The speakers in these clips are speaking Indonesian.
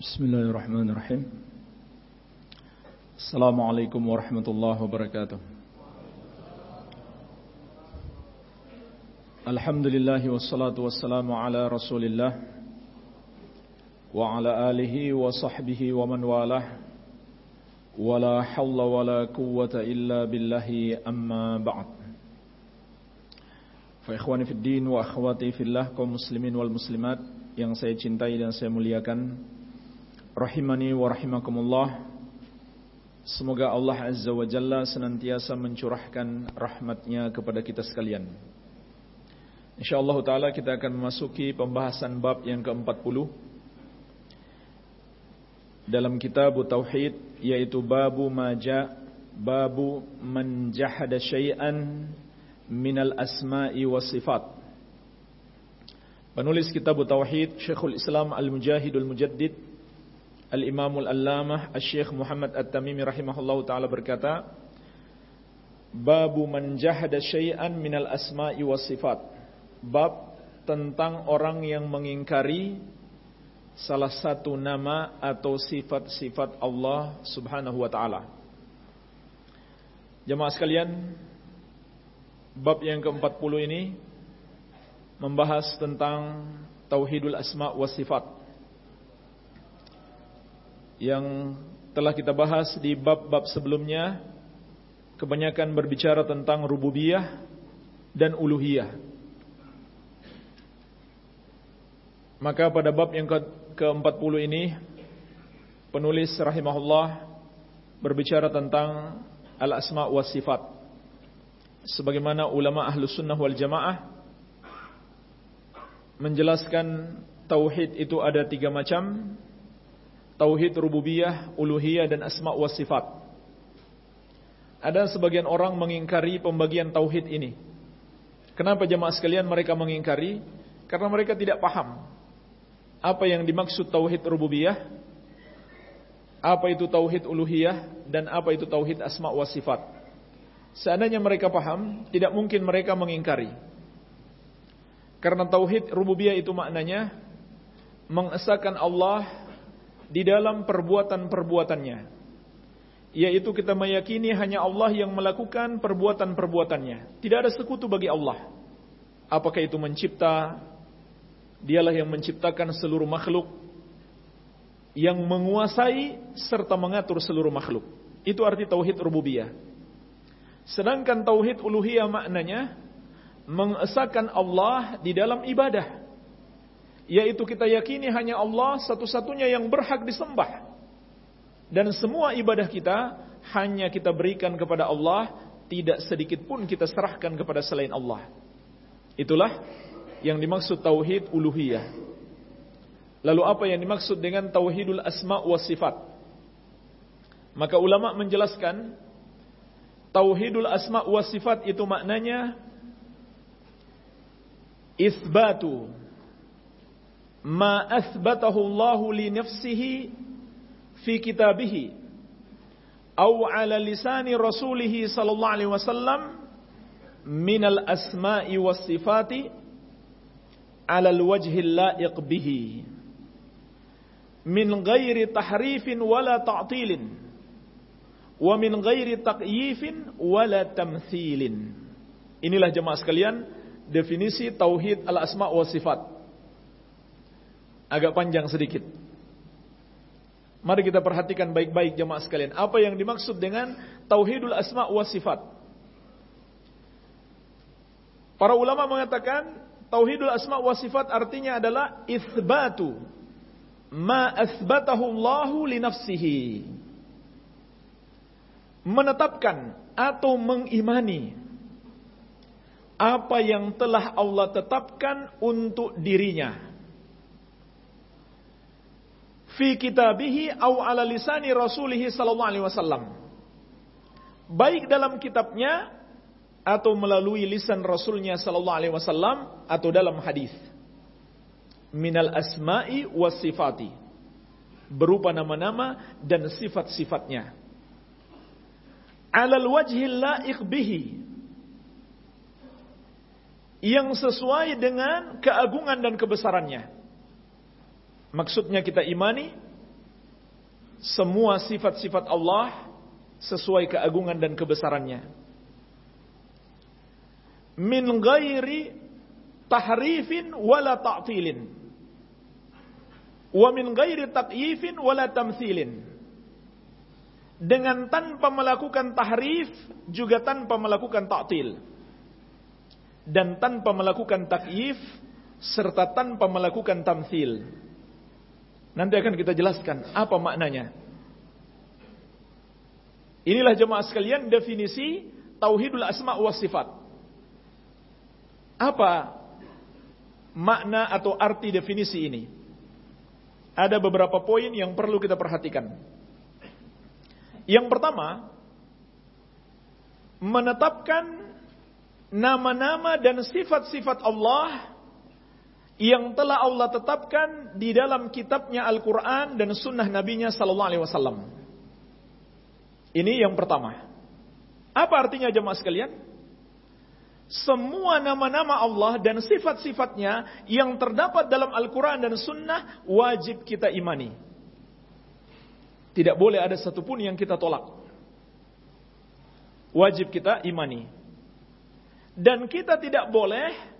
بسم الله الرحمن الرحيم السلام عليكم ورحمة الله وبركاته الحمد لله والصلاة والسلام على رسول الله وعلى آله وصحبه ومن والاه ولا حول ولا قوة إلا بالله أما بعد فإخواني في الدين وأخواتي في الله kaum muslimin wal muslimat yang saya cintai dan saya muliakan Rahimani wa rahimakumullah. Semoga Allah Azza wa Jalla senantiasa mencurahkan rahmatnya kepada kita sekalian. InsyaAllah ta'ala kita akan memasuki pembahasan bab yang ke-40 Dalam kitab Tauhid Yaitu babu maja Babu man jahada syai'an Minal asma'i wa sifat. Penulis kitab Tauhid Syekhul Islam Al-Mujahidul Mujaddid Al-Imamul Allamah Al-Syekh Muhammad At-Tamimi rahimahullah ta'ala berkata Babu man jahada syai'an minal asma'i was sifat. Bab tentang orang yang mengingkari Salah satu nama atau sifat-sifat Allah subhanahu wa ta'ala. Jemaah sekalian Bab yang ke-40 ini Membahas tentang Tauhidul Asma' was sifat yang telah kita bahas di bab-bab sebelumnya kebanyakan berbicara tentang rububiyah dan uluhiyah. Maka pada bab yang ke-40 ini penulis rahimahullah berbicara tentang al-asma wa sifat. Sebagaimana ulama ahlu sunnah wal jamaah menjelaskan tauhid itu ada tiga macam tauhid rububiyah, uluhiyah dan asma wa sifat. Ada sebagian orang mengingkari pembagian tauhid ini. Kenapa jemaah sekalian mereka mengingkari? Karena mereka tidak paham apa yang dimaksud tauhid rububiyah, apa itu tauhid uluhiyah dan apa itu tauhid asma wa sifat. Seandainya mereka paham, tidak mungkin mereka mengingkari. Karena tauhid rububiyah itu maknanya mengesahkan Allah di dalam perbuatan-perbuatannya. Yaitu kita meyakini hanya Allah yang melakukan perbuatan-perbuatannya. Tidak ada sekutu bagi Allah. Apakah itu mencipta, dialah yang menciptakan seluruh makhluk, yang menguasai serta mengatur seluruh makhluk. Itu arti tauhid rububiyah. Sedangkan tauhid uluhiyah maknanya mengesahkan Allah di dalam ibadah yaitu kita yakini hanya Allah satu-satunya yang berhak disembah. Dan semua ibadah kita hanya kita berikan kepada Allah, tidak sedikit pun kita serahkan kepada selain Allah. Itulah yang dimaksud tauhid uluhiyah. Lalu apa yang dimaksud dengan tauhidul asma wa sifat? Maka ulama menjelaskan tauhidul asma wa sifat itu maknanya isbatu ma athbatahu Allah li nafsihi fi kitabihi. Aw ala lisani min al asma'i was sifati ala al wajhi laiq bihi. Min ghairi tahrifin wala ta'tilin. Wa min ghairi taqyifin wala tamthilin. Inilah jemaah sekalian definisi tauhid al asma wa sifat agak panjang sedikit. Mari kita perhatikan baik-baik jemaah sekalian. Apa yang dimaksud dengan tauhidul asma wa sifat? Para ulama mengatakan tauhidul asma wa sifat artinya adalah itsbatu ma asbatahu Allahu li nafsihi. Menetapkan atau mengimani apa yang telah Allah tetapkan untuk dirinya fi kitabihi au ala lisani rasulih sallallahu alaihi wasallam. Baik dalam kitabnya atau melalui lisan rasulnya sallallahu alaihi wasallam atau dalam hadis. Minal asma'i was sifati. Berupa nama-nama dan sifat-sifatnya. Alal wajhil la'iq bihi. Yang sesuai dengan keagungan dan kebesarannya Maksudnya kita imani semua sifat-sifat Allah sesuai keagungan dan kebesarannya. Min ghairi tahrifin wala ta'tilin. Wa min ghairi takyifin wala tamthilin. Dengan tanpa melakukan tahrif juga tanpa melakukan ta'til. Dan tanpa melakukan takyif serta tanpa melakukan tamthil. Nanti akan kita jelaskan apa maknanya. Inilah jemaah sekalian definisi tauhidul asma wa sifat. Apa makna atau arti definisi ini? Ada beberapa poin yang perlu kita perhatikan. Yang pertama, menetapkan nama-nama dan sifat-sifat Allah yang telah Allah tetapkan di dalam kitabnya Al-Quran dan sunnah nabinya Sallallahu Alaihi Wasallam. Ini yang pertama. Apa artinya jemaah sekalian? Semua nama-nama Allah dan sifat-sifatnya yang terdapat dalam Al-Quran dan sunnah wajib kita imani. Tidak boleh ada satupun yang kita tolak. Wajib kita imani. Dan kita tidak boleh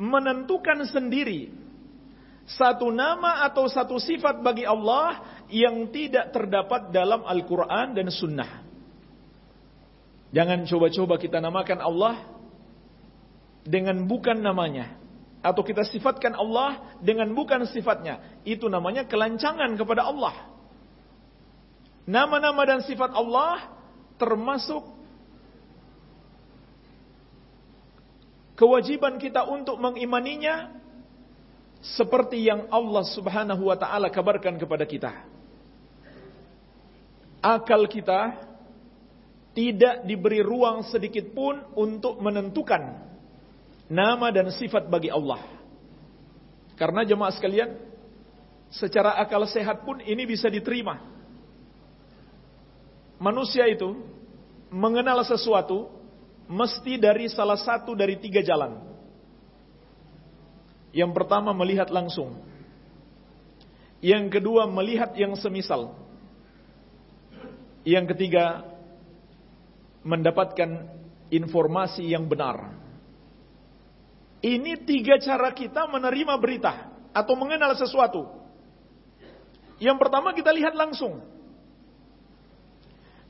menentukan sendiri satu nama atau satu sifat bagi Allah yang tidak terdapat dalam Al-Quran dan Sunnah. Jangan coba-coba kita namakan Allah dengan bukan namanya. Atau kita sifatkan Allah dengan bukan sifatnya. Itu namanya kelancangan kepada Allah. Nama-nama dan sifat Allah termasuk kewajiban kita untuk mengimaninya seperti yang Allah Subhanahu wa taala kabarkan kepada kita. Akal kita tidak diberi ruang sedikit pun untuk menentukan nama dan sifat bagi Allah. Karena jemaah sekalian, secara akal sehat pun ini bisa diterima. Manusia itu mengenal sesuatu mesti dari salah satu dari tiga jalan. Yang pertama melihat langsung. Yang kedua melihat yang semisal. Yang ketiga mendapatkan informasi yang benar. Ini tiga cara kita menerima berita atau mengenal sesuatu. Yang pertama kita lihat langsung.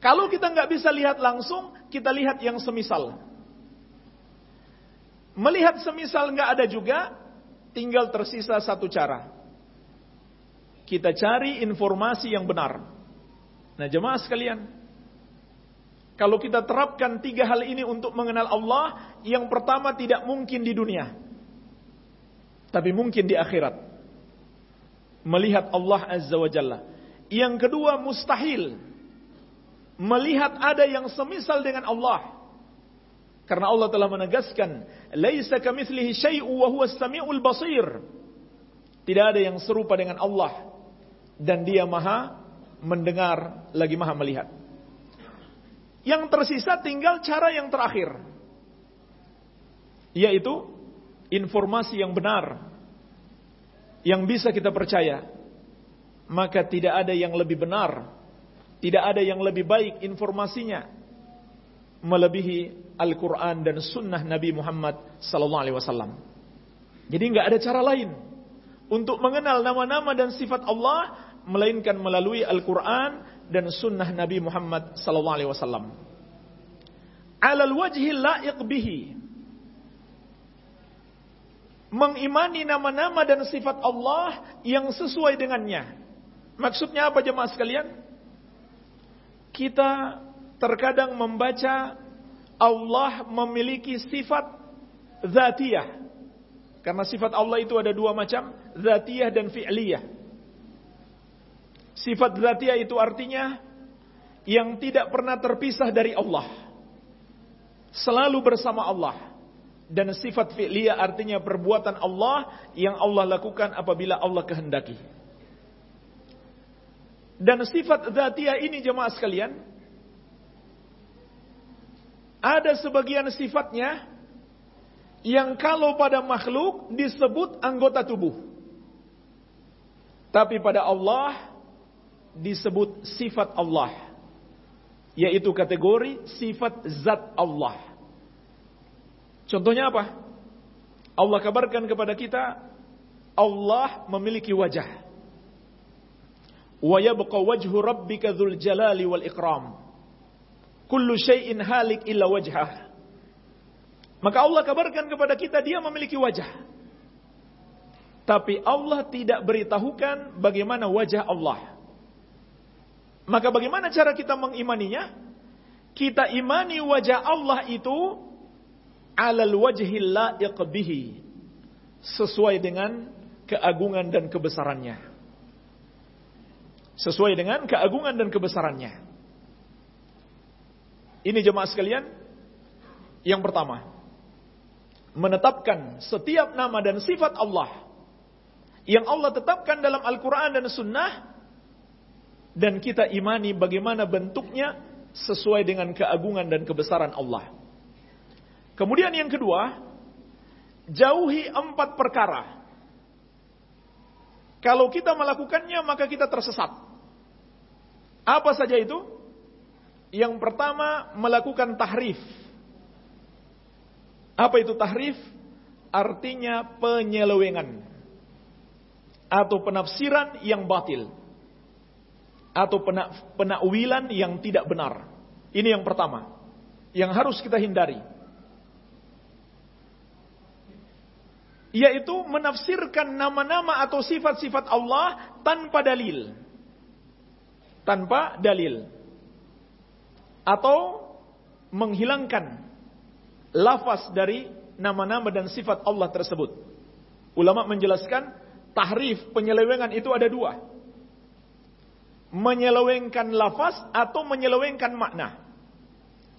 Kalau kita nggak bisa lihat langsung, kita lihat yang semisal. Melihat semisal nggak ada juga, tinggal tersisa satu cara. Kita cari informasi yang benar. Nah jemaah sekalian, kalau kita terapkan tiga hal ini untuk mengenal Allah, yang pertama tidak mungkin di dunia, tapi mungkin di akhirat. Melihat Allah Azza wa Jalla. Yang kedua mustahil melihat ada yang semisal dengan Allah. Karena Allah telah menegaskan, "Laisa kamitslihi syai'un wa huwas samiul basir." Tidak ada yang serupa dengan Allah dan Dia Maha mendengar lagi Maha melihat. Yang tersisa tinggal cara yang terakhir. Yaitu informasi yang benar yang bisa kita percaya. Maka tidak ada yang lebih benar tidak ada yang lebih baik informasinya melebihi Al-Quran dan Sunnah Nabi Muhammad Sallallahu Alaihi Wasallam. Jadi nggak ada cara lain untuk mengenal nama-nama dan sifat Allah melainkan melalui Al-Quran dan Sunnah Nabi Muhammad Sallallahu Alaihi Wasallam. Alal wajhi la'iq bihi. Mengimani nama-nama dan sifat Allah yang sesuai dengannya. Maksudnya apa jemaah sekalian? Kita terkadang membaca Allah memiliki sifat zatiyah. Karena sifat Allah itu ada dua macam, zatiyah dan fi'liyah. Sifat zatiyah itu artinya yang tidak pernah terpisah dari Allah. Selalu bersama Allah. Dan sifat fi'liyah artinya perbuatan Allah yang Allah lakukan apabila Allah kehendaki. Dan sifat zatiyah ini jemaah sekalian, ada sebagian sifatnya yang kalau pada makhluk disebut anggota tubuh. Tapi pada Allah disebut sifat Allah. Yaitu kategori sifat zat Allah. Contohnya apa? Allah kabarkan kepada kita Allah memiliki wajah. Wa yabqa wajhu rabbika dzul jalali wal ikram. Kullu syai'in halik. Maka Allah kabarkan kepada kita dia memiliki wajah. Tapi Allah tidak beritahukan bagaimana wajah Allah. Maka bagaimana cara kita mengimaninya? Kita imani wajah Allah itu alal wajhil la'iq bihi. Sesuai dengan keagungan dan kebesarannya. Sesuai dengan keagungan dan kebesarannya. Ini jemaah sekalian. Yang pertama. Menetapkan setiap nama dan sifat Allah yang Allah tetapkan dalam Al-Quran dan Sunnah dan kita imani bagaimana bentuknya sesuai dengan keagungan dan kebesaran Allah. Kemudian yang kedua, jauhi empat perkara. Kalau kita melakukannya maka kita tersesat. Apa saja itu? Yang pertama melakukan tahrif. Apa itu tahrif? Artinya penyelewengan atau penafsiran yang batil atau penakwilan yang tidak benar. Ini yang pertama yang harus kita hindari. Yaitu menafsirkan nama-nama atau sifat-sifat Allah tanpa dalil. Tanpa dalil. Atau menghilangkan lafaz dari nama-nama dan sifat Allah tersebut. Ulama menjelaskan tahrif, penyelewengan itu ada dua. Menyelewengkan lafaz atau menyelewengkan makna.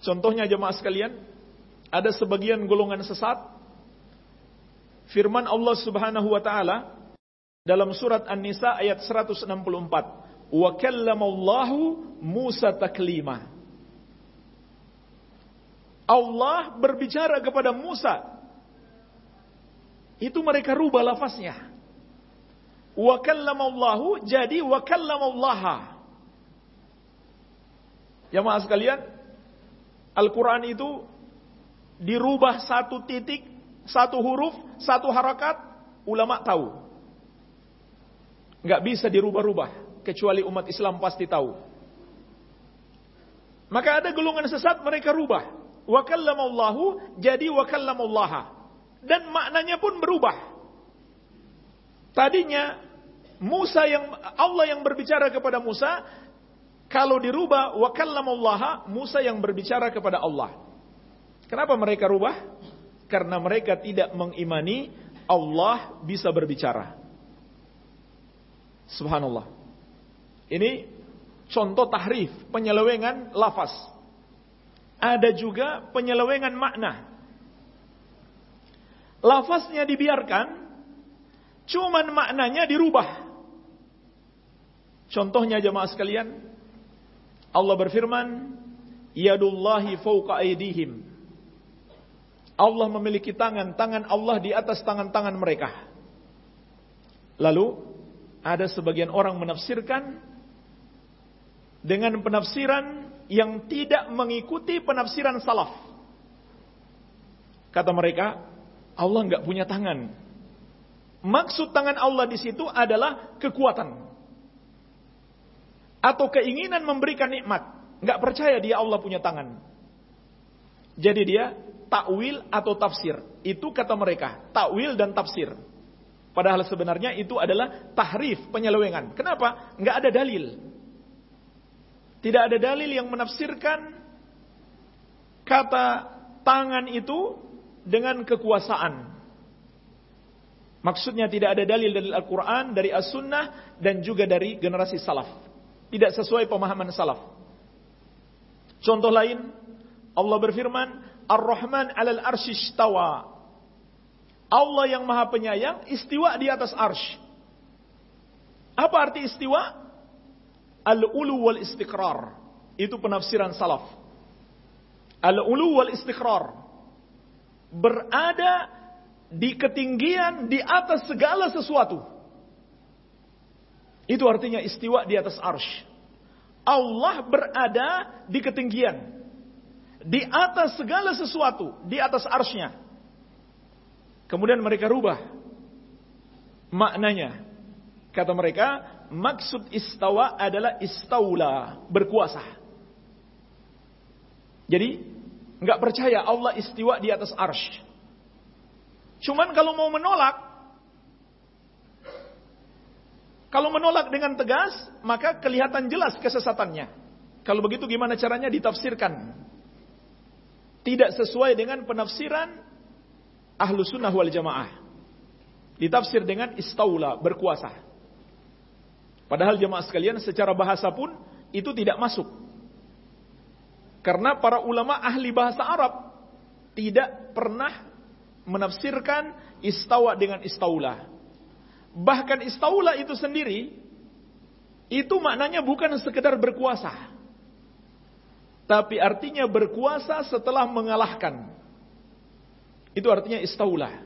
Contohnya jemaah sekalian, ada sebagian golongan sesat. Firman Allah Subhanahu wa taala dalam surat An-Nisa ayat 164, "Wa kallamallahu Musa taklima." Allah berbicara kepada Musa. Itu mereka rubah lafaznya. Wa kallamallahu jadi wa kallamallaha. Ya maaf sekalian, Al-Quran itu dirubah satu titik, satu huruf, satu harakat, ulama tahu. Nggak bisa dirubah-rubah, kecuali umat Islam pasti tahu. Maka ada golongan sesat mereka rubah. Wa kallamallahu jadi wa kallamallaha. Dan maknanya pun berubah. Tadinya Musa yang Allah yang berbicara kepada Musa, kalau dirubah wa kallamallaha, Musa yang berbicara kepada Allah. Kenapa mereka rubah? Karena mereka tidak mengimani Allah bisa berbicara. Subhanallah. Ini contoh tahrif, penyelewengan lafaz. Ada juga penyelewengan makna. Lafaznya dibiarkan, Cuman maknanya dirubah. Contohnya jemaah sekalian, Allah berfirman, Yadullahi fauqa aidihim. Allah memiliki tangan, tangan Allah di atas tangan-tangan mereka. Lalu, ada sebagian orang menafsirkan dengan penafsiran yang tidak mengikuti penafsiran salaf. Kata mereka, Allah nggak punya tangan. Maksud tangan Allah di situ adalah kekuatan. Atau keinginan memberikan nikmat. Nggak percaya dia Allah punya tangan. Jadi dia takwil atau tafsir. Itu kata mereka, takwil dan tafsir. Padahal sebenarnya itu adalah tahrif, penyelewengan. Kenapa? Nggak ada dalil. Tidak ada dalil yang menafsirkan kata tangan itu dengan kekuasaan. Maksudnya tidak ada dalil dari Al-Quran, dari As-Sunnah, dan juga dari generasi salaf. Tidak sesuai pemahaman salaf. Contoh lain, Allah berfirman, Ar-Rahman alal arsyistawa. Allah yang maha penyayang, istiwa di atas arsh. Apa arti istiwa? Al-ulu wal istiqrar. Itu penafsiran salaf. Al-ulu wal istiqrar. Berada di ketinggian di atas segala sesuatu. Itu artinya istiwa di atas arsh. Allah berada di ketinggian. Di atas segala sesuatu. Di atas arshnya. Kemudian mereka rubah. Maknanya. Kata mereka, maksud istawa adalah istaula. Berkuasa. Jadi, nggak percaya Allah istiwa di atas arsh. Cuman kalau mau menolak, kalau menolak dengan tegas, maka kelihatan jelas kesesatannya. Kalau begitu gimana caranya ditafsirkan? Tidak sesuai dengan penafsiran ahlu sunnah wal jamaah. Ditafsir dengan istaula, berkuasa. Padahal jamaah sekalian secara bahasa pun itu tidak masuk. Karena para ulama ahli bahasa Arab tidak pernah menafsirkan istawa dengan istaula. Bahkan istaula itu sendiri itu maknanya bukan sekedar berkuasa. Tapi artinya berkuasa setelah mengalahkan. Itu artinya istaula.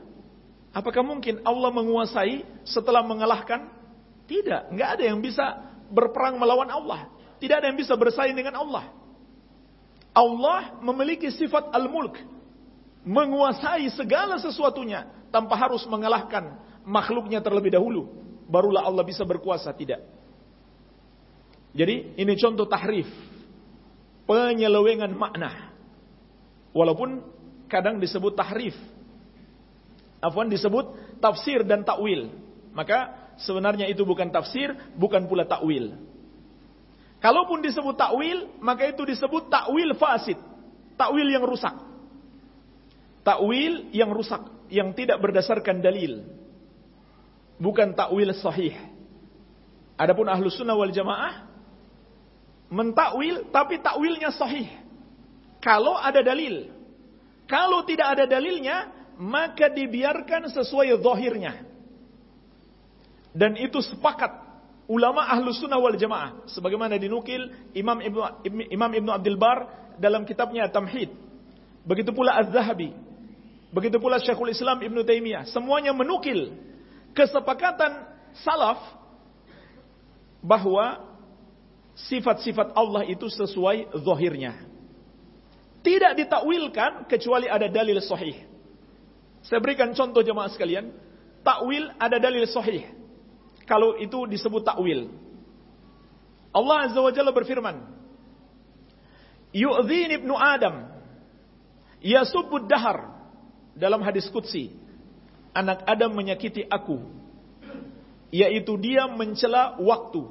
Apakah mungkin Allah menguasai setelah mengalahkan? Tidak, nggak ada yang bisa berperang melawan Allah. Tidak ada yang bisa bersaing dengan Allah. Allah memiliki sifat al-mulk, menguasai segala sesuatunya tanpa harus mengalahkan makhluknya terlebih dahulu, barulah Allah bisa berkuasa, tidak. Jadi ini contoh tahrif, penyelewengan makna. Walaupun kadang disebut tahrif. Afwan disebut tafsir dan takwil. Maka sebenarnya itu bukan tafsir, bukan pula takwil. Kalaupun disebut takwil, maka itu disebut takwil fasid. Takwil yang rusak. Takwil yang rusak, yang tidak berdasarkan dalil bukan takwil sahih. Adapun ahlu sunnah wal jamaah mentakwil tapi takwilnya sahih. Kalau ada dalil. Kalau tidak ada dalilnya, maka dibiarkan sesuai zahirnya. Dan itu sepakat ulama ahlu sunnah wal jamaah. Sebagaimana dinukil Imam Ibnu, Imam Ibnu Abdul Bar dalam kitabnya Tamhid. Begitu pula Az-Zahabi. Begitu pula Syekhul Islam Ibnu Taimiyah. Semuanya menukil kesepakatan salaf bahwa sifat-sifat Allah itu sesuai zahirnya. Tidak ditakwilkan kecuali ada dalil sahih. Saya berikan contoh jemaah sekalian. Takwil ada dalil sahih. Kalau itu disebut takwil. Allah Azza wa Jalla berfirman. Yu'zin ibnu Adam. Yasubbud dahar. Dalam hadis Qudsi anak Adam menyakiti aku yaitu dia mencela waktu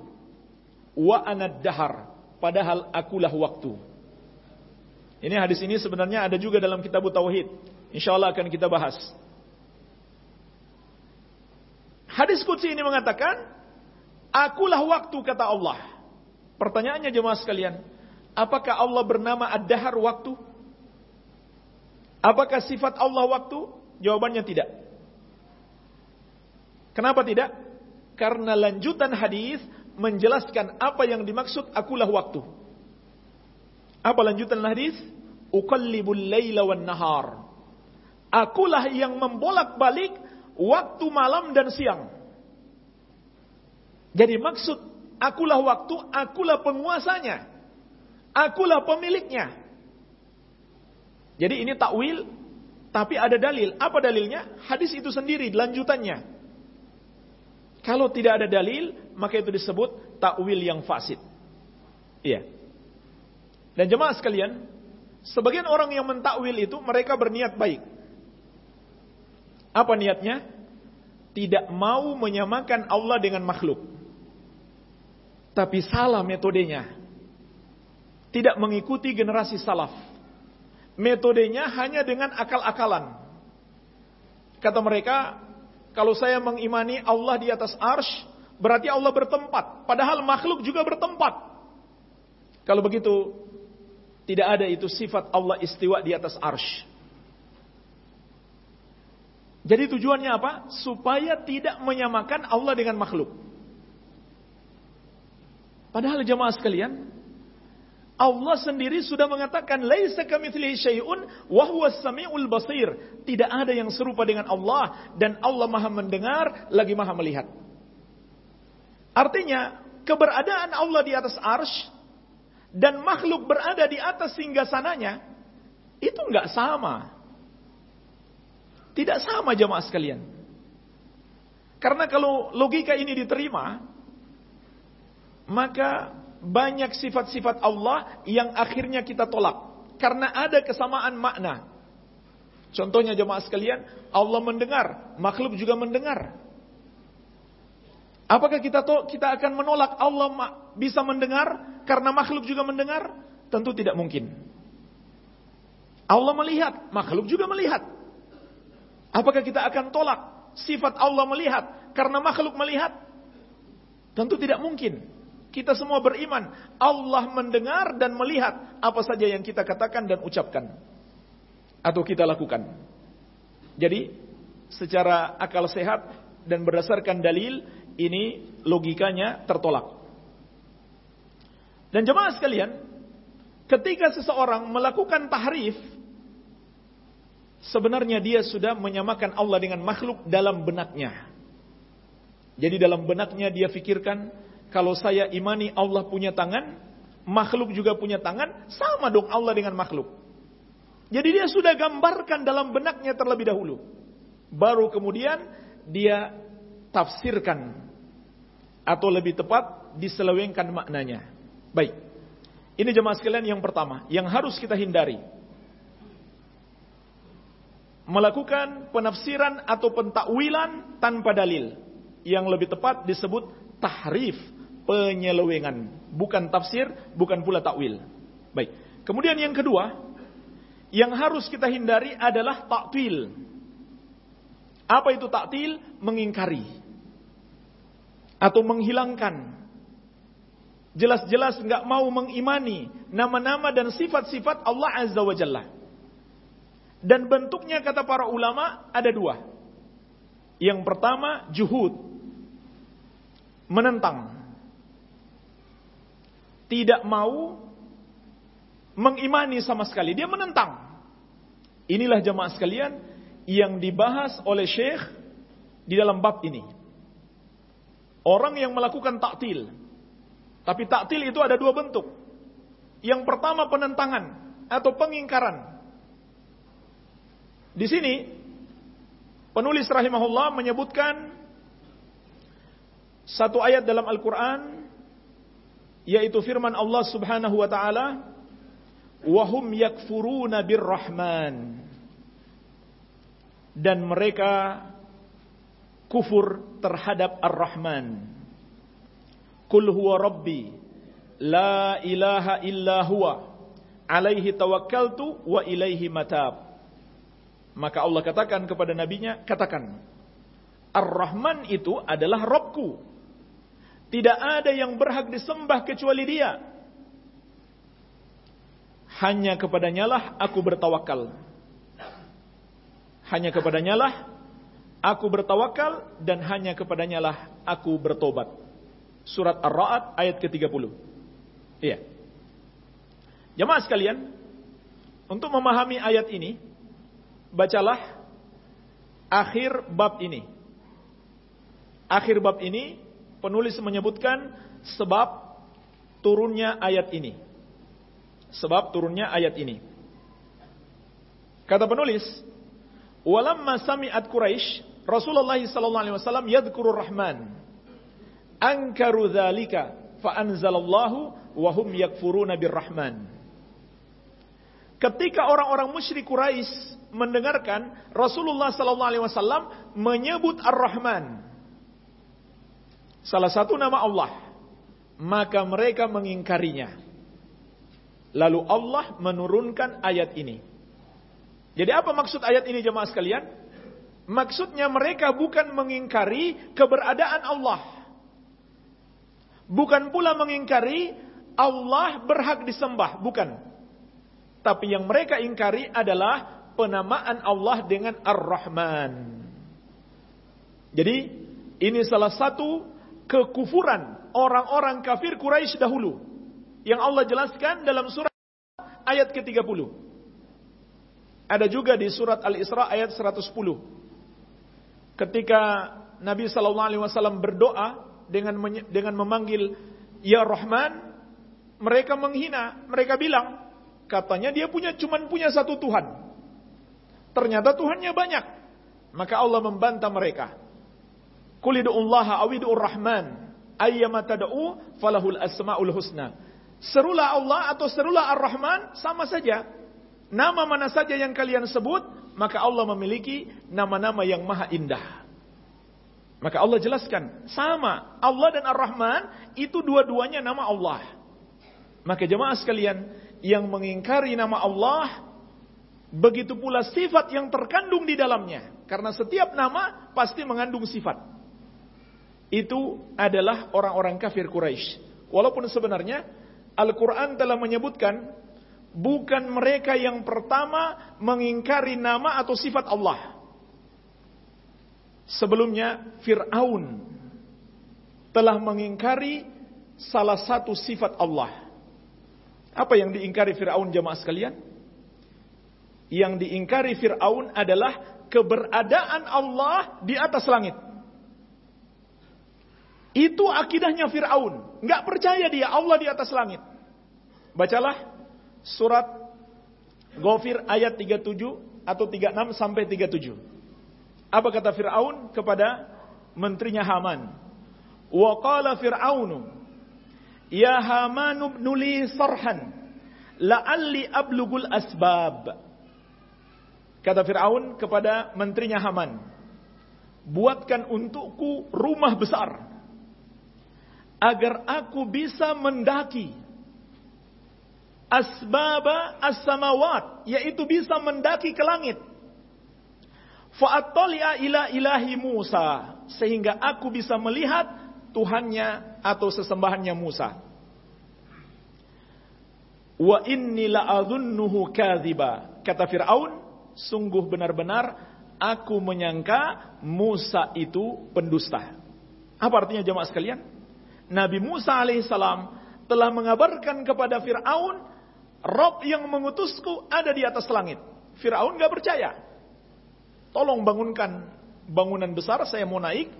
wa anad dahar padahal akulah waktu ini hadis ini sebenarnya ada juga dalam kitab tauhid insyaallah akan kita bahas hadis qudsi ini mengatakan akulah waktu kata Allah pertanyaannya jemaah sekalian apakah Allah bernama ad-dahar waktu apakah sifat Allah waktu jawabannya tidak Kenapa tidak? Karena lanjutan hadis menjelaskan apa yang dimaksud akulah waktu. Apa lanjutan hadis? Uqallibul laila wan nahar. Akulah yang membolak-balik waktu malam dan siang. Jadi maksud akulah waktu, akulah penguasanya. Akulah pemiliknya. Jadi ini takwil, tapi ada dalil. Apa dalilnya? Hadis itu sendiri, lanjutannya. Kalau tidak ada dalil, maka itu disebut takwil yang fasid. Iya. Dan jemaah sekalian, sebagian orang yang mentakwil itu mereka berniat baik. Apa niatnya? Tidak mau menyamakan Allah dengan makhluk. Tapi salah metodenya. Tidak mengikuti generasi salaf. Metodenya hanya dengan akal-akalan. Kata mereka, kalau saya mengimani Allah di atas arsh, berarti Allah bertempat. Padahal makhluk juga bertempat. Kalau begitu, tidak ada itu sifat Allah istiwa di atas arsh. Jadi tujuannya apa? Supaya tidak menyamakan Allah dengan makhluk. Padahal jemaah sekalian, Allah sendiri sudah mengatakan laisa kamitslihi syai'un wa huwas samiul basir. Tidak ada yang serupa dengan Allah dan Allah Maha mendengar lagi Maha melihat. Artinya, keberadaan Allah di atas arsh dan makhluk berada di atas singgah sananya itu nggak sama. Tidak sama jemaah sekalian. Karena kalau logika ini diterima, maka banyak sifat-sifat Allah yang akhirnya kita tolak karena ada kesamaan makna. Contohnya jemaah sekalian, Allah mendengar, makhluk juga mendengar. Apakah kita kita akan menolak Allah bisa mendengar karena makhluk juga mendengar? Tentu tidak mungkin. Allah melihat, makhluk juga melihat. Apakah kita akan tolak sifat Allah melihat karena makhluk melihat? Tentu tidak mungkin. Kita semua beriman, Allah mendengar dan melihat apa saja yang kita katakan dan ucapkan atau kita lakukan. Jadi, secara akal sehat dan berdasarkan dalil, ini logikanya tertolak. Dan jemaah sekalian, ketika seseorang melakukan tahrif, sebenarnya dia sudah menyamakan Allah dengan makhluk dalam benaknya. Jadi dalam benaknya dia fikirkan, kalau saya imani Allah punya tangan, makhluk juga punya tangan, sama dong Allah dengan makhluk. Jadi dia sudah gambarkan dalam benaknya terlebih dahulu. Baru kemudian dia tafsirkan atau lebih tepat diselewengkan maknanya. Baik. Ini jemaah sekalian yang pertama yang harus kita hindari. Melakukan penafsiran atau pentakwilan tanpa dalil. Yang lebih tepat disebut tahrif, penyelewengan, bukan tafsir, bukan pula takwil. Baik. Kemudian yang kedua, yang harus kita hindari adalah taktil. Apa itu taktil? Mengingkari atau menghilangkan. Jelas-jelas nggak mau mengimani nama-nama dan sifat-sifat Allah Azza wa Jalla. Dan bentuknya kata para ulama ada dua. Yang pertama juhud. Menentang. Tidak mau mengimani sama sekali. Dia menentang. Inilah jemaah sekalian yang dibahas oleh Syekh di dalam bab ini. Orang yang melakukan taktil. Tapi taktil itu ada dua bentuk. Yang pertama penentangan atau pengingkaran. Di sini penulis rahimahullah menyebutkan satu ayat dalam Al-Qur'an yaitu firman Allah Subhanahu wa taala wahum yakfuruna birrahman dan mereka kufur terhadap Ar-Rahman. Kul huwa rabbi la ilaha illa huwa alaihi tawakkaltu wa ilaihi matab. Maka Allah katakan kepada nabinya, katakan, Ar-Rahman itu adalah Robku. Tidak ada yang berhak disembah kecuali dia. Hanya kepadanya lah aku bertawakal. Hanya kepadanya lah Aku bertawakal dan hanya kepadanya lah aku bertobat. Surat Ar-Ra'd ayat ke-30. Iya. Jemaah sekalian, untuk memahami ayat ini, bacalah akhir bab ini. Akhir bab ini penulis menyebutkan sebab turunnya ayat ini. Sebab turunnya ayat ini. Kata penulis, "Walamma sami'at Quraisy Rasulullah sallallahu alaihi wasallam yadhkurur Rahman. Ankaru dzalika fa anzalallahu wa hum yakfuruna birrahman. Ketika orang-orang musyrik Quraisy mendengarkan Rasulullah sallallahu alaihi wasallam menyebut Ar-Rahman salah satu nama Allah, maka mereka mengingkarinya. Lalu Allah menurunkan ayat ini. Jadi apa maksud ayat ini jemaah sekalian? Maksudnya mereka bukan mengingkari keberadaan Allah. Bukan pula mengingkari Allah berhak disembah, bukan. Tapi yang mereka ingkari adalah penamaan Allah dengan Ar-Rahman. Jadi, ini salah satu kekufuran orang-orang kafir Quraisy dahulu. Yang Allah jelaskan dalam surat ayat ke-30. Ada juga di surat Al-Isra ayat 110 ketika Nabi Wasallam berdoa dengan dengan memanggil ya Rahman, mereka menghina, mereka bilang katanya dia punya cuman punya satu Tuhan. Ternyata Tuhannya banyak. Maka Allah membantah mereka. Qulidu'ullaha awidu'ur rahman. Ayyama tada'u falahul asma'ul husna. Serulah Allah atau serulah ar-Rahman sama saja. Nama mana saja yang kalian sebut, maka Allah memiliki nama-nama yang maha indah. Maka Allah jelaskan, sama Allah dan Ar-Rahman itu dua-duanya nama Allah. Maka jemaah sekalian, yang mengingkari nama Allah, begitu pula sifat yang terkandung di dalamnya. Karena setiap nama pasti mengandung sifat. Itu adalah orang-orang kafir Quraisy. Walaupun sebenarnya Al-Quran telah menyebutkan bukan mereka yang pertama mengingkari nama atau sifat Allah. Sebelumnya Fir'aun telah mengingkari salah satu sifat Allah. Apa yang diingkari Fir'aun jamaah sekalian? Yang diingkari Fir'aun adalah keberadaan Allah di atas langit. Itu akidahnya Fir'aun. Nggak percaya dia Allah di atas langit. Bacalah surat Ghafir ayat 37 atau 36 sampai 37. Apa kata Fir'aun kepada menterinya Haman? Wa qala Fir'aunu, Ya Haman ibnuli sarhan, la'alli ablugul asbab. Kata Fir'aun kepada menterinya Haman, buatkan untukku rumah besar, agar aku bisa mendaki asbaba as-samawat, yaitu bisa mendaki ke langit Fa'attali'a ila ilahi Musa. Sehingga aku bisa melihat Tuhannya atau sesembahannya Musa. Wa inni la'adhunnuhu kadhiba. Kata Fir'aun, sungguh benar-benar aku menyangka Musa itu pendusta. Apa artinya jemaah sekalian? Nabi Musa alaihissalam telah mengabarkan kepada Fir'aun, Rob yang mengutusku ada di atas langit. Fir'aun gak percaya. Tolong bangunkan bangunan besar, saya mau naik.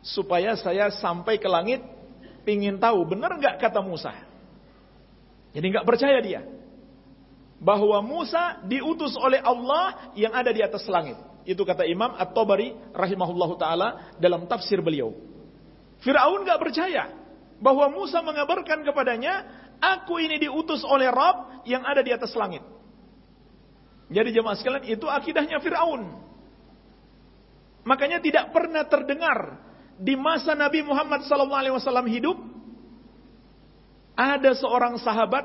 Supaya saya sampai ke langit, pingin tahu benar nggak kata Musa. Jadi nggak percaya dia. Bahwa Musa diutus oleh Allah yang ada di atas langit. Itu kata Imam At-Tabari rahimahullahu taala dalam tafsir beliau. Firaun nggak percaya bahwa Musa mengabarkan kepadanya, aku ini diutus oleh Rabb yang ada di atas langit. Jadi jemaah sekalian itu akidahnya Fir'aun. Makanya tidak pernah terdengar di masa Nabi Muhammad SAW hidup ada seorang sahabat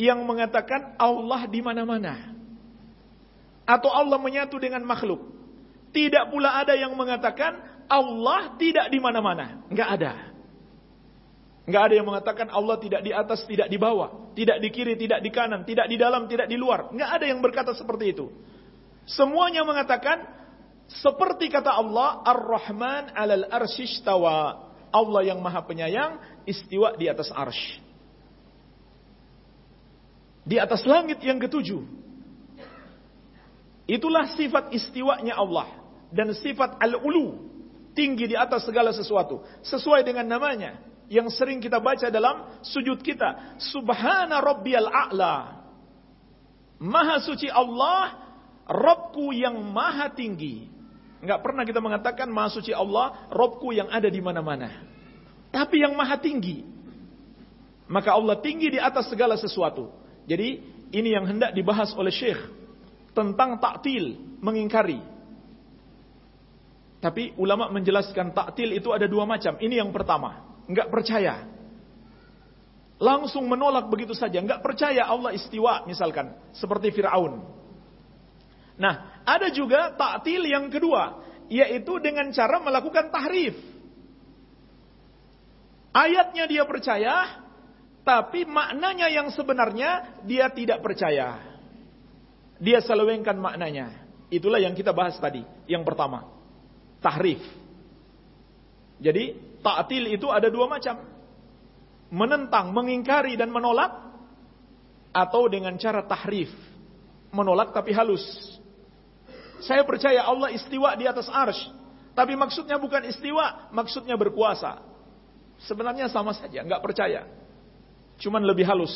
yang mengatakan Allah di mana-mana atau Allah menyatu dengan makhluk. Tidak pula ada yang mengatakan Allah tidak di mana-mana. Enggak ada. Enggak ada yang mengatakan Allah tidak di atas, tidak di bawah, tidak di kiri, tidak di kanan, tidak di dalam, tidak di luar. Enggak ada yang berkata seperti itu. Semuanya mengatakan seperti kata Allah, Ar-Rahman 'alal arsyistawa. Allah yang Maha Penyayang istiwa di atas arsy. Di atas langit yang ketujuh. Itulah sifat istiwanya Allah dan sifat al-ulu, tinggi di atas segala sesuatu, sesuai dengan namanya yang sering kita baca dalam sujud kita. Subhana rabbiyal a'la. Maha suci Allah, Robku yang maha tinggi. Enggak pernah kita mengatakan maha suci Allah, Robku yang ada di mana-mana. Tapi yang maha tinggi. Maka Allah tinggi di atas segala sesuatu. Jadi ini yang hendak dibahas oleh Syekh. Tentang taktil, mengingkari. Tapi ulama menjelaskan taktil itu ada dua macam. Ini yang pertama nggak percaya. Langsung menolak begitu saja, nggak percaya Allah istiwa misalkan, seperti Firaun. Nah, ada juga taktil yang kedua, yaitu dengan cara melakukan tahrif. Ayatnya dia percaya, tapi maknanya yang sebenarnya dia tidak percaya. Dia selewengkan maknanya. Itulah yang kita bahas tadi, yang pertama. Tahrif. Jadi Ta'til itu ada dua macam. Menentang, mengingkari dan menolak atau dengan cara tahrif. Menolak tapi halus. Saya percaya Allah istiwa di atas arsh. Tapi maksudnya bukan istiwa, maksudnya berkuasa. Sebenarnya sama saja, nggak percaya. Cuman lebih halus.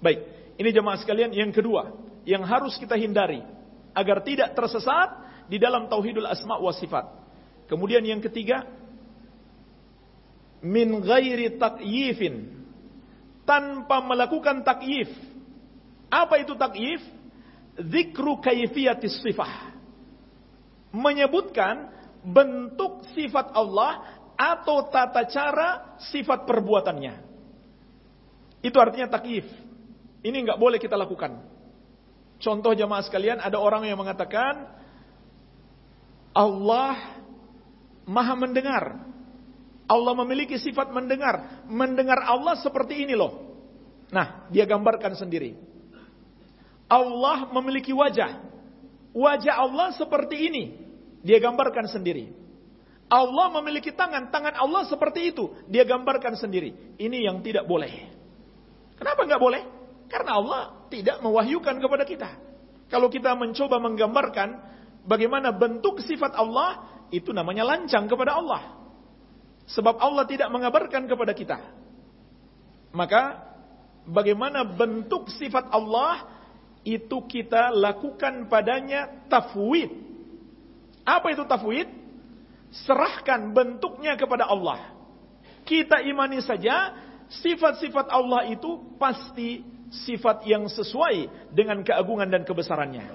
Baik, ini jemaah sekalian yang kedua, yang harus kita hindari agar tidak tersesat di dalam tauhidul asma wa sifat. Kemudian yang ketiga, min ghairi takyifin tanpa melakukan takyif. Apa itu takyif? Zikru kaifiyatis sifah. Menyebutkan bentuk sifat Allah atau tata cara sifat perbuatannya. Itu artinya takyif. Ini nggak boleh kita lakukan. Contoh jamaah sekalian, ada orang yang mengatakan Allah maha mendengar. Allah memiliki sifat mendengar. Mendengar Allah seperti ini loh. Nah, dia gambarkan sendiri. Allah memiliki wajah. Wajah Allah seperti ini. Dia gambarkan sendiri. Allah memiliki tangan. Tangan Allah seperti itu. Dia gambarkan sendiri. Ini yang tidak boleh. Kenapa nggak boleh? Karena Allah tidak mewahyukan kepada kita. Kalau kita mencoba menggambarkan bagaimana bentuk sifat Allah, itu namanya lancang kepada Allah. Sebab Allah tidak mengabarkan kepada kita. Maka bagaimana bentuk sifat Allah itu kita lakukan padanya tafwid. Apa itu tafwid? Serahkan bentuknya kepada Allah. Kita imani saja sifat-sifat Allah itu pasti sifat yang sesuai dengan keagungan dan kebesarannya.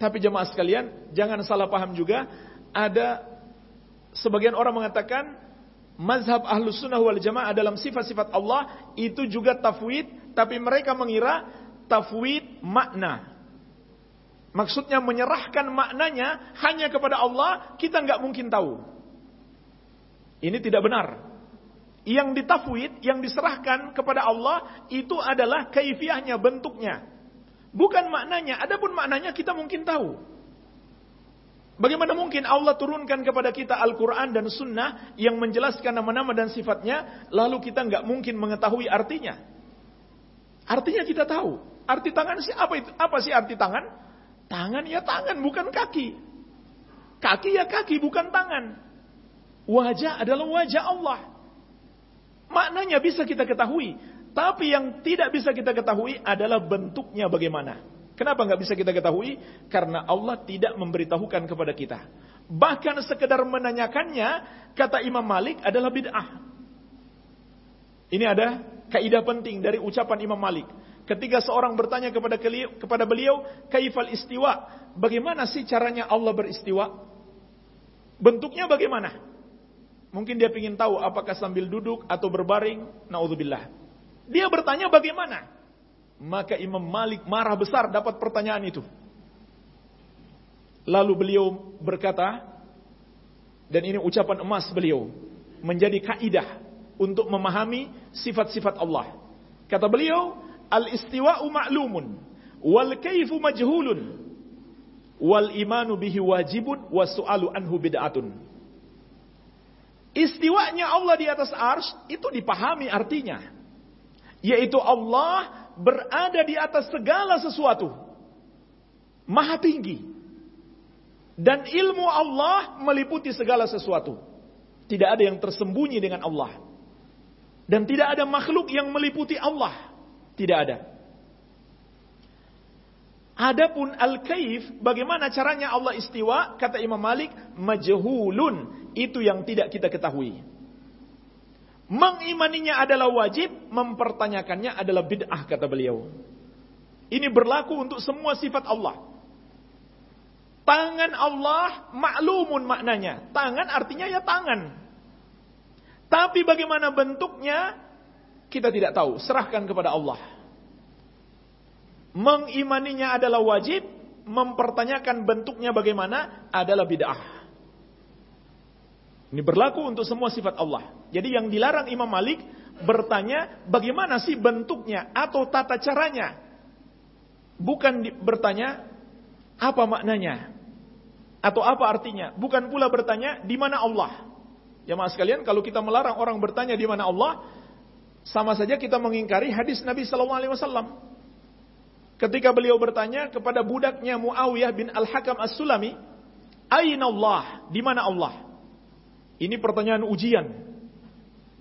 Tapi jemaah sekalian, jangan salah paham juga, ada sebagian orang mengatakan mazhab ahlus sunnah wal jamaah dalam sifat-sifat Allah itu juga tafwid, tapi mereka mengira tafwid makna. Maksudnya menyerahkan maknanya hanya kepada Allah, kita nggak mungkin tahu. Ini tidak benar. Yang ditafwid, yang diserahkan kepada Allah itu adalah kaifiahnya, bentuknya. Bukan maknanya, adapun maknanya kita mungkin tahu. Bagaimana mungkin Allah turunkan kepada kita Al-Quran dan Sunnah yang menjelaskan nama-nama dan sifatnya, lalu kita nggak mungkin mengetahui artinya. Artinya kita tahu. Arti tangan sih apa itu? Apa sih arti tangan? Tangan ya tangan, bukan kaki. Kaki ya kaki, bukan tangan. Wajah adalah wajah Allah. Maknanya bisa kita ketahui. Tapi yang tidak bisa kita ketahui adalah bentuknya bagaimana. Kenapa nggak bisa kita ketahui? Karena Allah tidak memberitahukan kepada kita. Bahkan sekedar menanyakannya, kata Imam Malik adalah bid'ah. Ini ada kaidah penting dari ucapan Imam Malik. Ketika seorang bertanya kepada beliau, kepada beliau, kaifal istiwa? Bagaimana sih caranya Allah beristiwa? Bentuknya bagaimana? Mungkin dia ingin tahu apakah sambil duduk atau berbaring. Naudzubillah. Dia bertanya bagaimana? Maka Imam Malik marah besar dapat pertanyaan itu. Lalu beliau berkata, dan ini ucapan emas beliau, menjadi kaidah untuk memahami sifat-sifat Allah. Kata beliau, al-istiwa'u ma'lumun, wal kaifu majhulun, wal imanu bihi wajibun, was su'alu anhu bid'atun. Istiwanya Allah di atas ars itu dipahami artinya. Yaitu Allah berada di atas segala sesuatu. Maha tinggi. Dan ilmu Allah meliputi segala sesuatu. Tidak ada yang tersembunyi dengan Allah. Dan tidak ada makhluk yang meliputi Allah. Tidak ada. Adapun al-kaif, bagaimana caranya Allah istiwa, kata Imam Malik, majhulun, itu yang tidak kita ketahui. Mengimaninya adalah wajib, mempertanyakannya adalah bid'ah kata beliau. Ini berlaku untuk semua sifat Allah. Tangan Allah maklumun maknanya. Tangan artinya ya tangan. Tapi bagaimana bentuknya kita tidak tahu. Serahkan kepada Allah. Mengimaninya adalah wajib, mempertanyakan bentuknya bagaimana adalah bid'ah. Ini berlaku untuk semua sifat Allah. Jadi yang dilarang Imam Malik bertanya bagaimana sih bentuknya atau tata caranya. Bukan bertanya apa maknanya atau apa artinya. Bukan pula bertanya di mana Allah. Ya maaf sekalian, kalau kita melarang orang bertanya di mana Allah, sama saja kita mengingkari hadis Nabi Sallallahu Alaihi Wasallam. Ketika beliau bertanya kepada budaknya Muawiyah bin Al Hakam As Sulami, Aina Allah? Di mana Allah? Ini pertanyaan ujian.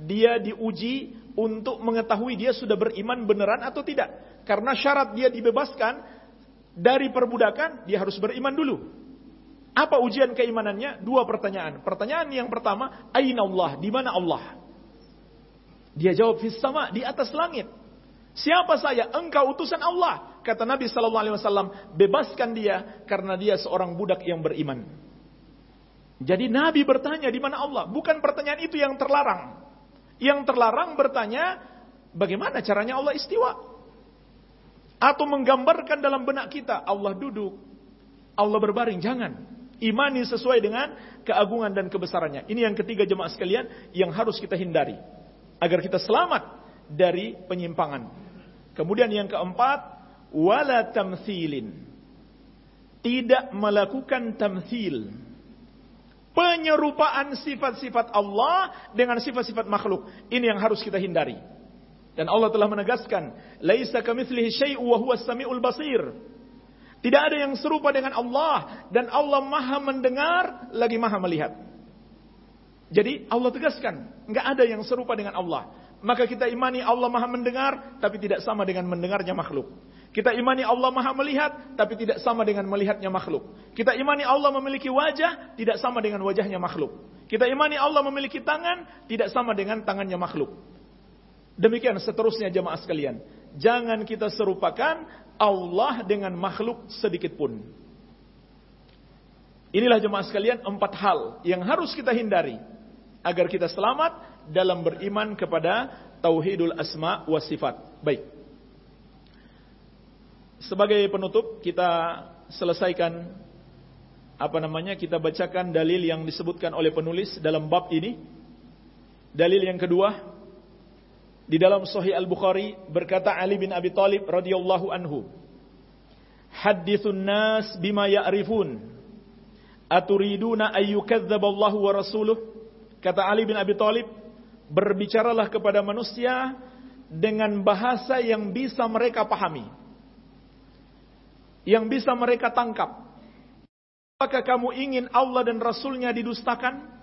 Dia diuji untuk mengetahui dia sudah beriman beneran atau tidak. Karena syarat dia dibebaskan dari perbudakan, dia harus beriman dulu. Apa ujian keimanannya? Dua pertanyaan. Pertanyaan yang pertama, Aina Allah? Di mana Allah? Dia jawab, sama, di atas langit. Siapa saya? Engkau utusan Allah. Kata Nabi Sallallahu Alaihi Wasallam, bebaskan dia karena dia seorang budak yang beriman. Jadi Nabi bertanya di mana Allah? Bukan pertanyaan itu yang terlarang. Yang terlarang bertanya bagaimana caranya Allah istiwa? Atau menggambarkan dalam benak kita Allah duduk, Allah berbaring. Jangan. Imani sesuai dengan keagungan dan kebesarannya. Ini yang ketiga jemaah sekalian yang harus kita hindari. Agar kita selamat dari penyimpangan. Kemudian yang keempat, wala tamthilin. Tidak melakukan tamthil Penyerupaan sifat-sifat Allah dengan sifat-sifat makhluk. Ini yang harus kita hindari. Dan Allah telah menegaskan, "Laisa kamitslihi syai'un wa huwas samiul basir." Tidak ada yang serupa dengan Allah dan Allah Maha mendengar lagi Maha melihat. Jadi Allah tegaskan, enggak ada yang serupa dengan Allah. Maka kita imani Allah Maha mendengar tapi tidak sama dengan mendengarnya makhluk. Kita imani Allah maha melihat, tapi tidak sama dengan melihatnya makhluk. Kita imani Allah memiliki wajah, tidak sama dengan wajahnya makhluk. Kita imani Allah memiliki tangan, tidak sama dengan tangannya makhluk. Demikian seterusnya jemaah sekalian. Jangan kita serupakan Allah dengan makhluk sedikit pun. Inilah jemaah sekalian empat hal yang harus kita hindari. Agar kita selamat dalam beriman kepada Tauhidul Asma wa Sifat. Baik. Sebagai penutup kita selesaikan apa namanya kita bacakan dalil yang disebutkan oleh penulis dalam bab ini. Dalil yang kedua di dalam Sahih Al-Bukhari berkata Ali bin Abi Thalib radhiyallahu anhu Hadithun nas bima ya'rifun aturiduna ayyukadzdzab Allah wa rasuluh kata Ali bin Abi Thalib berbicaralah kepada manusia dengan bahasa yang bisa mereka pahami yang bisa mereka tangkap. Apakah kamu ingin Allah dan Rasulnya didustakan?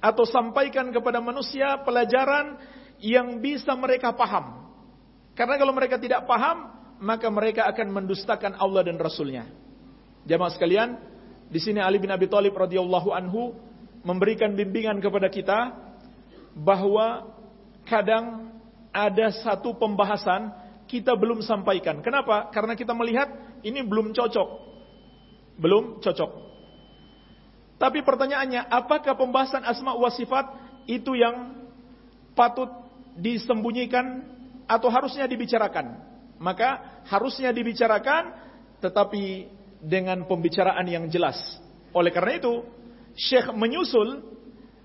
Atau sampaikan kepada manusia pelajaran yang bisa mereka paham. Karena kalau mereka tidak paham, maka mereka akan mendustakan Allah dan Rasulnya. Jamaah sekalian, di sini Ali bin Abi Thalib radhiyallahu anhu memberikan bimbingan kepada kita bahwa kadang ada satu pembahasan kita belum sampaikan. Kenapa? Karena kita melihat ini belum cocok. Belum cocok. Tapi pertanyaannya, apakah pembahasan asma wa sifat itu yang patut disembunyikan atau harusnya dibicarakan? Maka harusnya dibicarakan tetapi dengan pembicaraan yang jelas. Oleh karena itu, Syekh menyusul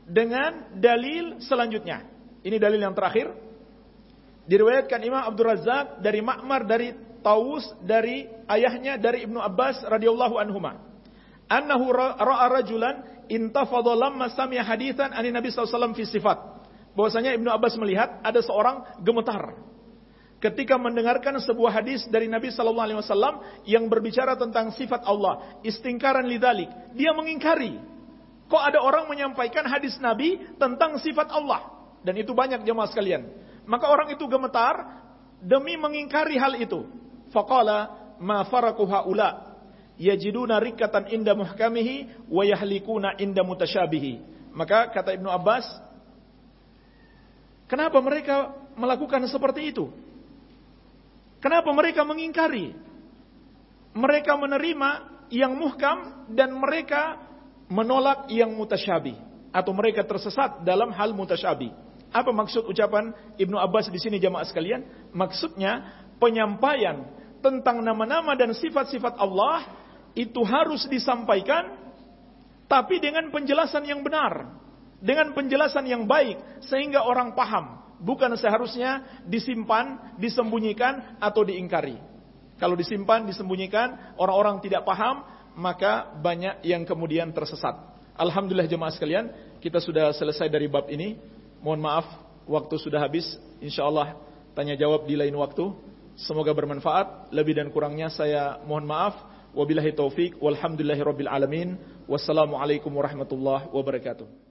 dengan dalil selanjutnya. Ini dalil yang terakhir Diriwayatkan Imam Abdul Razak dari Ma'mar dari Taus dari ayahnya dari Ibnu Abbas radhiyallahu anhuma. Annahu ra'a rajulan intafadha lamma sami'a haditsan ani Nabi sallallahu fi sifat. Bahwasanya Ibnu Abbas melihat ada seorang gemetar ketika mendengarkan sebuah hadis dari Nabi sallallahu alaihi wasallam yang berbicara tentang sifat Allah, istingkaran lidzalik. Dia mengingkari. Kok ada orang menyampaikan hadis Nabi tentang sifat Allah? Dan itu banyak jemaah sekalian. Maka orang itu gemetar demi mengingkari hal itu. Faqala ma faraku haula yajiduna rikatan inda muhkamihi wa yahlikuna inda mutasyabihi. Maka kata Ibnu Abbas, kenapa mereka melakukan seperti itu? Kenapa mereka mengingkari? Mereka menerima yang muhkam dan mereka menolak yang mutasyabih atau mereka tersesat dalam hal mutasyabih. Apa maksud ucapan Ibnu Abbas di sini jamaah sekalian? Maksudnya penyampaian tentang nama-nama dan sifat-sifat Allah itu harus disampaikan tapi dengan penjelasan yang benar, dengan penjelasan yang baik sehingga orang paham, bukan seharusnya disimpan, disembunyikan atau diingkari. Kalau disimpan, disembunyikan, orang-orang tidak paham, maka banyak yang kemudian tersesat. Alhamdulillah jemaah sekalian, kita sudah selesai dari bab ini. Mohon maaf, waktu sudah habis. Insya Allah tanya jawab di lain waktu. Semoga bermanfaat. Lebih dan kurangnya saya mohon maaf. Wabillahi taufik. Walhamdulillahi. Wassalamualaikum warahmatullahi wabarakatuh.